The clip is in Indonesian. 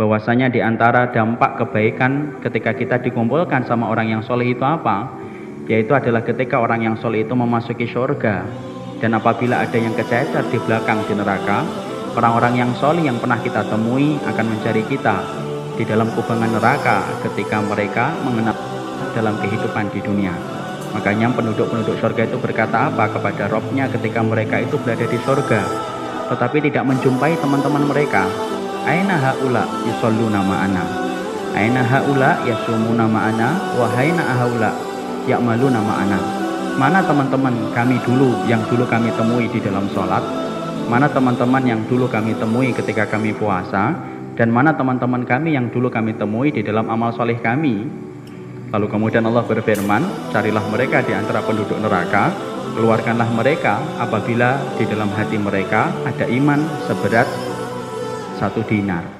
bahwasanya di antara dampak kebaikan ketika kita dikumpulkan sama orang yang soleh itu apa? Yaitu adalah ketika orang yang soleh itu memasuki surga dan apabila ada yang kececer di belakang di neraka, orang-orang yang soleh yang pernah kita temui akan mencari kita di dalam kubangan neraka ketika mereka mengenal dalam kehidupan di dunia. Makanya penduduk-penduduk surga itu berkata apa kepada Robnya ketika mereka itu berada di surga, tetapi tidak menjumpai teman-teman mereka Aina haula yusalluna ma'ana? Aina haula yasumuna ma'ana? Wa haina haula ya'maluna ma'ana? Mana teman-teman kami dulu yang dulu kami temui di dalam sholat? Mana teman-teman yang dulu kami temui ketika kami puasa? Dan mana teman-teman kami yang dulu kami temui di dalam amal soleh kami? Lalu kemudian Allah berfirman Carilah mereka di antara penduduk neraka Keluarkanlah mereka apabila di dalam hati mereka ada iman seberat satu dinar